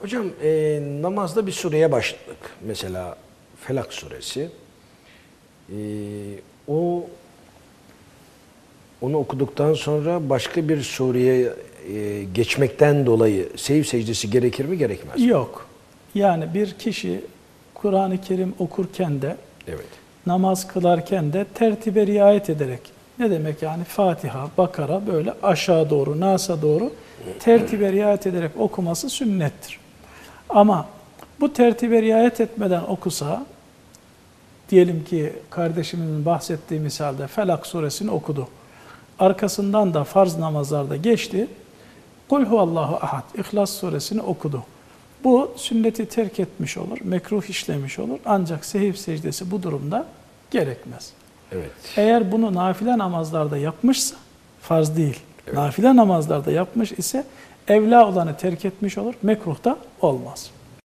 Hocam e, namazda bir sureye başladık. Mesela Felak suresi. E, o onu okuduktan sonra başka bir sureye e, geçmekten dolayı sehiv secdesi gerekir mi gerekmez mi? Yok. Yani bir kişi Kur'an-ı Kerim okurken de Evet. namaz kılarken de tertibe riayet ederek ne demek yani Fatiha, Bakara böyle aşağı doğru, Nas'a doğru tertibe riayet ederek okuması sünnettir. Ama bu tertibe riayet etmeden okusa diyelim ki kardeşimizin bahsettiği misalde Felak suresini okudu. Arkasından da farz namazlarda geçti. Kul huvallahu ahad, İhlas suresini okudu. Bu sünneti terk etmiş olur, mekruh işlemiş olur. Ancak sehiv secdesi bu durumda gerekmez. Evet. Eğer bunu nafile namazlarda yapmışsa, farz değil, nafile namazlarda yapmış ise evla olanı terk etmiş olur, mekruh da olmaz.